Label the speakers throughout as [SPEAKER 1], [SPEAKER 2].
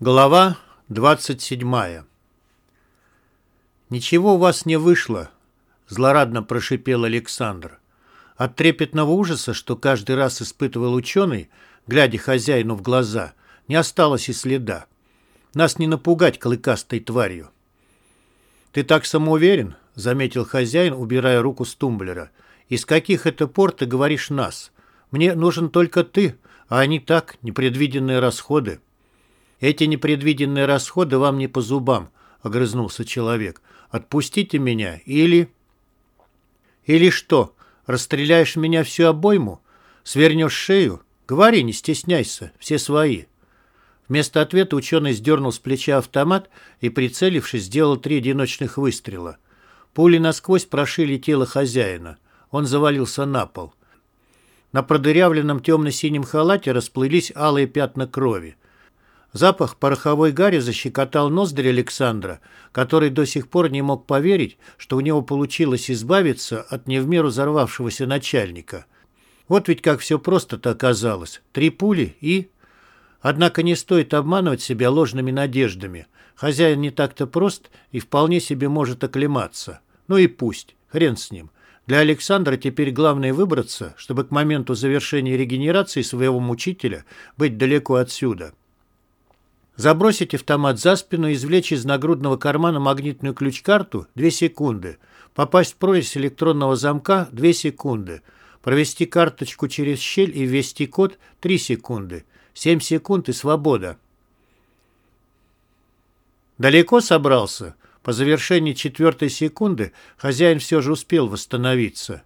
[SPEAKER 1] Глава 27 «Ничего у вас не вышло», — злорадно прошипел Александр. От трепетного ужаса, что каждый раз испытывал ученый, глядя хозяину в глаза, не осталось и следа. Нас не напугать клыкастой тварью. «Ты так самоуверен?» — заметил хозяин, убирая руку с тумблера. «Из каких это пор ты говоришь «нас»? Мне нужен только ты, а они так, непредвиденные расходы». «Эти непредвиденные расходы вам не по зубам», — огрызнулся человек. «Отпустите меня или...» «Или что, расстреляешь меня всю обойму? Свернешь шею? Говори, не стесняйся, все свои». Вместо ответа ученый сдернул с плеча автомат и, прицелившись, сделал три одиночных выстрела. Пули насквозь прошили тело хозяина. Он завалился на пол. На продырявленном темно-синем халате расплылись алые пятна крови. Запах пороховой гари защекотал ноздри Александра, который до сих пор не мог поверить, что у него получилось избавиться от не в меру взорвавшегося начальника. Вот ведь как все просто-то оказалось. Три пули и... Однако не стоит обманывать себя ложными надеждами. Хозяин не так-то прост и вполне себе может оклематься. Ну и пусть. Хрен с ним. Для Александра теперь главное выбраться, чтобы к моменту завершения регенерации своего мучителя быть далеко отсюда. Забросить автомат за спину, извлечь из нагрудного кармана магнитную ключ-карту – 2 секунды. Попасть в прорезь электронного замка – 2 секунды. Провести карточку через щель и ввести код – 3 секунды. 7 секунд и свобода. Далеко собрался? По завершении четвертой секунды хозяин все же успел восстановиться.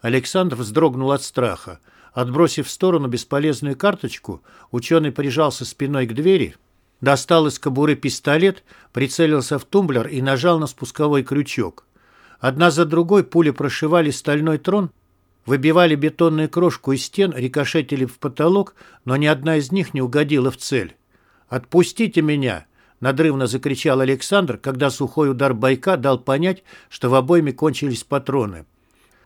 [SPEAKER 1] Александр вздрогнул от страха. Отбросив в сторону бесполезную карточку, ученый прижался спиной к двери – Достал из кобуры пистолет, прицелился в тумблер и нажал на спусковой крючок. Одна за другой пули прошивали стальной трон, выбивали бетонную крошку из стен, рикошетили в потолок, но ни одна из них не угодила в цель. «Отпустите меня!» — надрывно закричал Александр, когда сухой удар байка дал понять, что в обойме кончились патроны.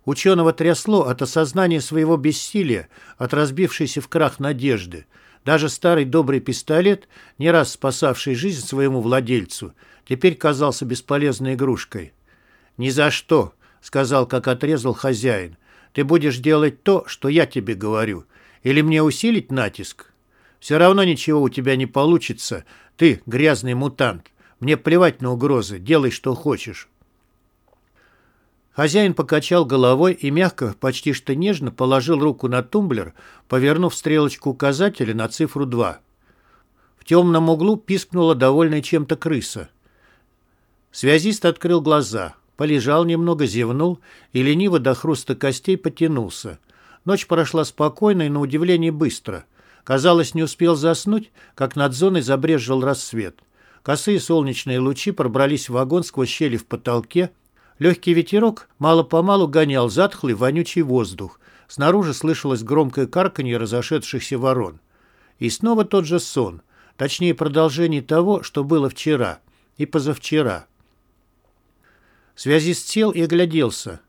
[SPEAKER 1] Ученого трясло от осознания своего бессилия, от разбившейся в крах надежды — даже старый добрый пистолет, не раз спасавший жизнь своему владельцу, теперь казался бесполезной игрушкой. «Ни за что», — сказал, как отрезал хозяин. «Ты будешь делать то, что я тебе говорю. Или мне усилить натиск? Все равно ничего у тебя не получится. Ты грязный мутант. Мне плевать на угрозы. Делай, что хочешь». Хозяин покачал головой и мягко, почти что нежно положил руку на тумблер, повернув стрелочку указателя на цифру 2. В темном углу пискнула довольная чем-то крыса. Связист открыл глаза, полежал немного, зевнул и лениво до хруста костей потянулся. Ночь прошла спокойно и, на удивление, быстро. Казалось, не успел заснуть, как над зоной забрезжил рассвет. Косые солнечные лучи пробрались в вагон сквозь щели в потолке, Легкий ветерок мало-помалу гонял затхлый вонючий воздух. Снаружи слышалось громкое карканье разошедшихся ворон. И снова тот же сон, точнее продолжение того, что было вчера и позавчера. Связист сел и огляделся.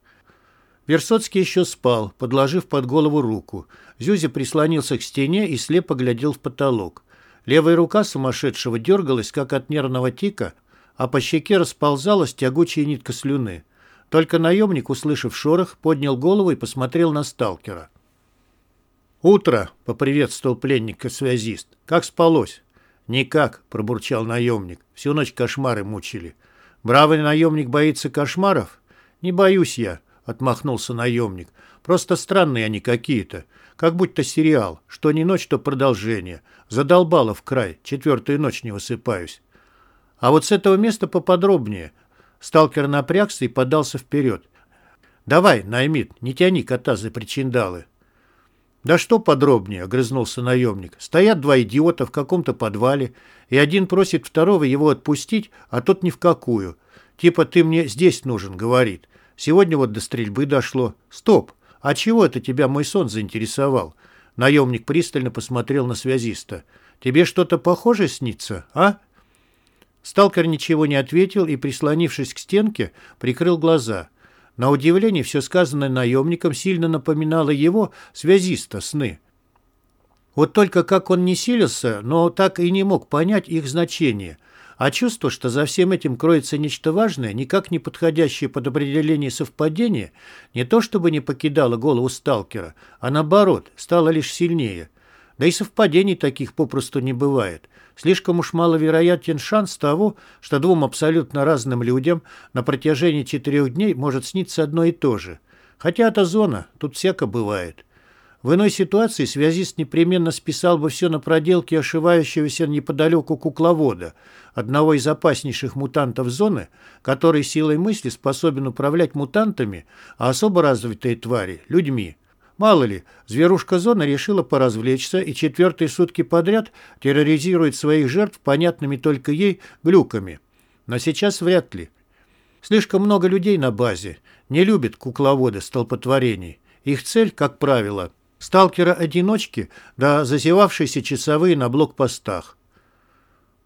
[SPEAKER 1] Версоцкий еще спал, подложив под голову руку. Зюзя прислонился к стене и слепо глядел в потолок. Левая рука сумасшедшего дергалась, как от нервного тика, а по щеке расползалась тягучая нитка слюны. Только наемник, услышав шорох, поднял голову и посмотрел на сталкера. «Утро!» — поприветствовал пленника связист. «Как спалось?» «Никак», — пробурчал наемник. «Всю ночь кошмары мучили». «Бравый наемник боится кошмаров?» «Не боюсь я», — отмахнулся наемник. «Просто странные они какие-то. Как будто сериал. Что не ночь, то продолжение. Задолбало в край. Четвертую ночь не высыпаюсь». А вот с этого места поподробнее. Сталкер напрягся и подался вперед. «Давай, Наймит, не тяни кота за причиндалы». «Да что подробнее?» — огрызнулся наемник. «Стоят два идиота в каком-то подвале, и один просит второго его отпустить, а тот ни в какую. Типа «ты мне здесь нужен», — говорит. «Сегодня вот до стрельбы дошло. Стоп! А чего это тебя мой сон заинтересовал?» Наемник пристально посмотрел на связиста. «Тебе что-то похожее снится, а?» Сталкер ничего не ответил и, прислонившись к стенке, прикрыл глаза. На удивление, все сказанное наемником сильно напоминало его, связиста, сны. Вот только как он не силился, но так и не мог понять их значение. А чувство, что за всем этим кроется нечто важное, никак не подходящее под определение совпадения, не то чтобы не покидало голову сталкера, а наоборот, стало лишь сильнее. Да и совпадений таких попросту не бывает. Слишком уж маловероятен шанс того, что двум абсолютно разным людям на протяжении четырех дней может сниться одно и то же. Хотя это зона, тут всяко бывает. В иной ситуации связист непременно списал бы все на проделки ошивающегося неподалеку кукловода, одного из опаснейших мутантов зоны, который силой мысли способен управлять мутантами, а особо развитые твари – людьми. Мало ли, зверушка зоны решила поразвлечься и четвертые сутки подряд терроризирует своих жертв понятными только ей глюками. Но сейчас вряд ли. Слишком много людей на базе. Не любят кукловоды столпотворений. Их цель, как правило – сталкера-одиночки да зазевавшиеся часовые на блокпостах.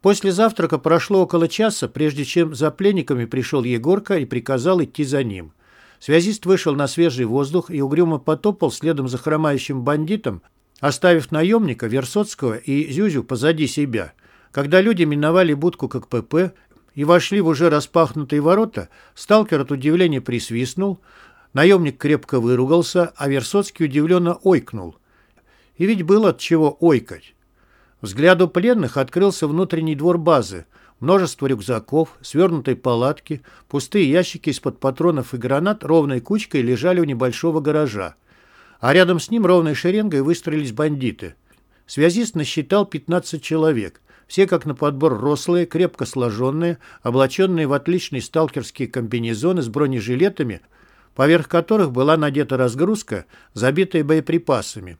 [SPEAKER 1] После завтрака прошло около часа, прежде чем за пленниками пришел Егорка и приказал идти за ним. Связист вышел на свежий воздух и угрюмо потопал следом за хромающим бандитом, оставив наемника, Версоцкого и Зюзю позади себя. Когда люди миновали будку как ПП и вошли в уже распахнутые ворота, сталкер от удивления присвистнул – Наемник крепко выругался, а Версоцкий удивленно ойкнул. И ведь было от чего ойкать. Взгляду пленных открылся внутренний двор базы. Множество рюкзаков, свернутой палатки, пустые ящики из-под патронов и гранат ровной кучкой лежали у небольшого гаража. А рядом с ним ровной шеренгой выстроились бандиты. Связист насчитал 15 человек. Все как на подбор рослые, крепко сложенные, облаченные в отличные сталкерские комбинезоны с бронежилетами – поверх которых была надета разгрузка, забитая боеприпасами.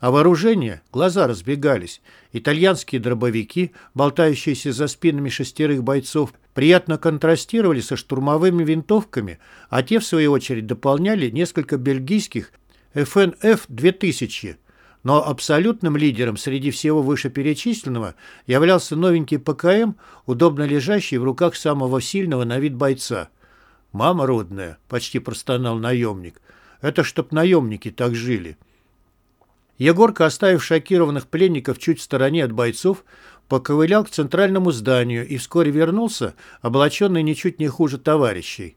[SPEAKER 1] А вооружение, глаза разбегались. Итальянские дробовики, болтающиеся за спинами шестерых бойцов, приятно контрастировали со штурмовыми винтовками, а те, в свою очередь, дополняли несколько бельгийских ФНФ-2000. Но абсолютным лидером среди всего вышеперечисленного являлся новенький ПКМ, удобно лежащий в руках самого сильного на вид бойца – «Мама родная», — почти простонал наемник. «Это чтоб наемники так жили». Егорка, оставив шокированных пленников чуть в стороне от бойцов, поковылял к центральному зданию и вскоре вернулся, облаченный ничуть не хуже товарищей.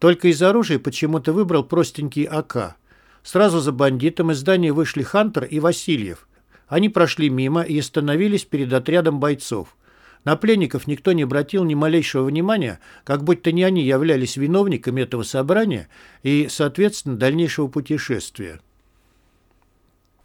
[SPEAKER 1] Только из оружия почему-то выбрал простенький АК. Сразу за бандитом из здания вышли Хантер и Васильев. Они прошли мимо и остановились перед отрядом бойцов. На пленников никто не обратил ни малейшего внимания, как будто не они являлись виновниками этого собрания и, соответственно, дальнейшего путешествия.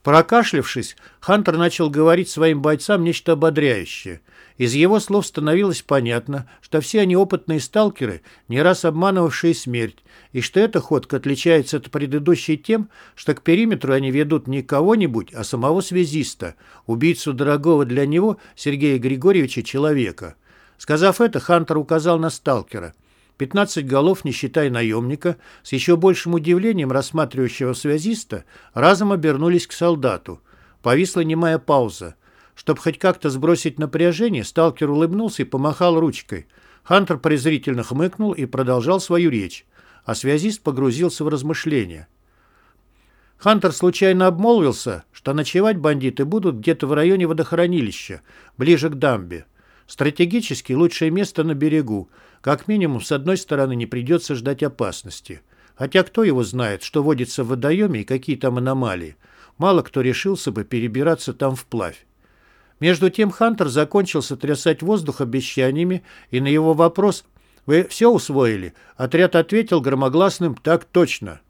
[SPEAKER 1] Прокашлявшись, Хантер начал говорить своим бойцам нечто ободряющее. Из его слов становилось понятно, что все они опытные сталкеры, не раз обманывавшие смерть, и что эта ходка отличается от предыдущей тем, что к периметру они ведут не кого-нибудь, а самого связиста, убийцу дорогого для него Сергея Григорьевича человека. Сказав это, Хантер указал на сталкера – Пятнадцать голов, не считая наемника, с еще большим удивлением рассматривающего связиста, разом обернулись к солдату. Повисла немая пауза. Чтобы хоть как-то сбросить напряжение, сталкер улыбнулся и помахал ручкой. Хантер презрительно хмыкнул и продолжал свою речь, а связист погрузился в размышления. Хантер случайно обмолвился, что ночевать бандиты будут где-то в районе водохранилища, ближе к дамбе. Стратегически лучшее место на берегу. Как минимум, с одной стороны, не придется ждать опасности. Хотя кто его знает, что водится в водоеме и какие там аномалии. Мало кто решился бы перебираться там вплавь. Между тем Хантер закончил сотрясать воздух обещаниями, и на его вопрос «Вы все усвоили?» отряд ответил громогласным «Так точно».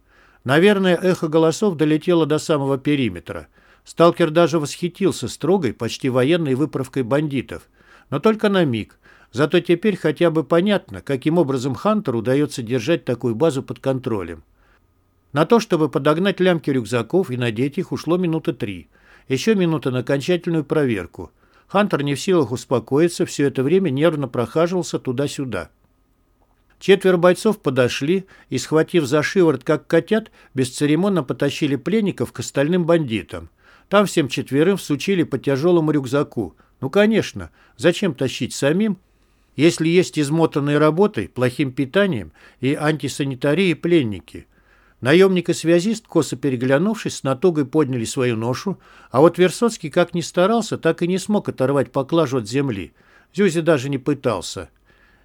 [SPEAKER 1] Наверное, эхо голосов долетело до самого периметра. Сталкер даже восхитился строгой, почти военной выправкой бандитов – но только на миг. Зато теперь хотя бы понятно, каким образом Хантеру удается держать такую базу под контролем. На то, чтобы подогнать лямки рюкзаков и надеть их, ушло минуты три. Еще минута на окончательную проверку. Хантер не в силах успокоиться, все это время нервно прохаживался туда-сюда. Четверо бойцов подошли и, схватив за шиворот, как котят, бесцеремонно потащили пленников к остальным бандитам. Там всем четверым всучили по тяжелому рюкзаку, ну, конечно, зачем тащить самим, если есть измотанные работой, плохим питанием и антисанитарией пленники? Наемник и связист, косо переглянувшись, с натугой подняли свою ношу, а вот Версоцкий как ни старался, так и не смог оторвать поклажу от земли. Зюзи даже не пытался.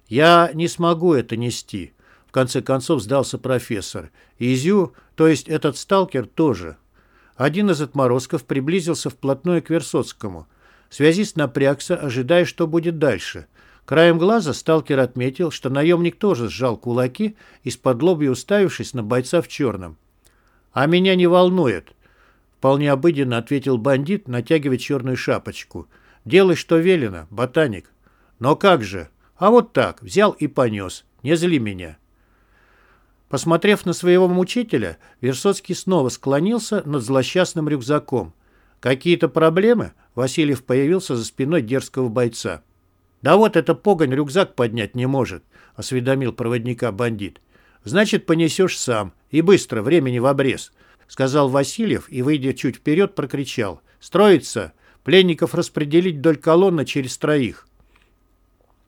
[SPEAKER 1] «Я не смогу это нести», — в конце концов сдался профессор. И Зю, то есть этот сталкер, тоже. Один из отморозков приблизился вплотную к Версоцкому. Связист напрягся, ожидая, что будет дальше. Краем глаза сталкер отметил, что наемник тоже сжал кулаки, из-под лобья уставившись на бойца в черном. «А меня не волнует», — вполне обыденно ответил бандит, натягивая черную шапочку. «Делай, что велено, ботаник». «Но как же? А вот так, взял и понес. Не зли меня». Посмотрев на своего мучителя, Версоцкий снова склонился над злосчастным рюкзаком. «Какие-то проблемы?» Васильев появился за спиной дерзкого бойца. «Да вот эта погонь рюкзак поднять не может», — осведомил проводника бандит. «Значит, понесешь сам. И быстро, времени в обрез», — сказал Васильев и, выйдя чуть вперед, прокричал. «Строится! Пленников распределить вдоль колонны через троих».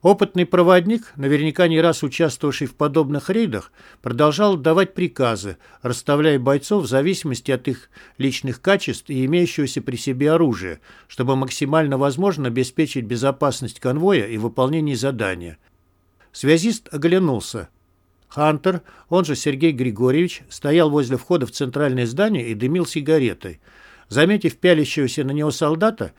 [SPEAKER 1] Опытный проводник, наверняка не раз участвовавший в подобных рейдах, продолжал давать приказы, расставляя бойцов в зависимости от их личных качеств и имеющегося при себе оружия, чтобы максимально возможно обеспечить безопасность конвоя и выполнение задания. Связист оглянулся. Хантер, он же Сергей Григорьевич, стоял возле входа в центральное здание и дымил сигаретой. Заметив пялящегося на него солдата,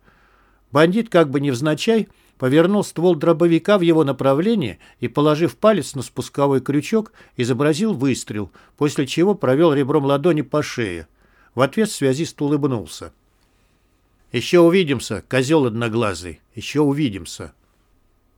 [SPEAKER 1] бандит как бы невзначай – повернул ствол дробовика в его направлении и, положив палец на спусковой крючок, изобразил выстрел, после чего провел ребром ладони по шее. В ответ связист улыбнулся. «Еще увидимся, козел одноглазый, еще увидимся».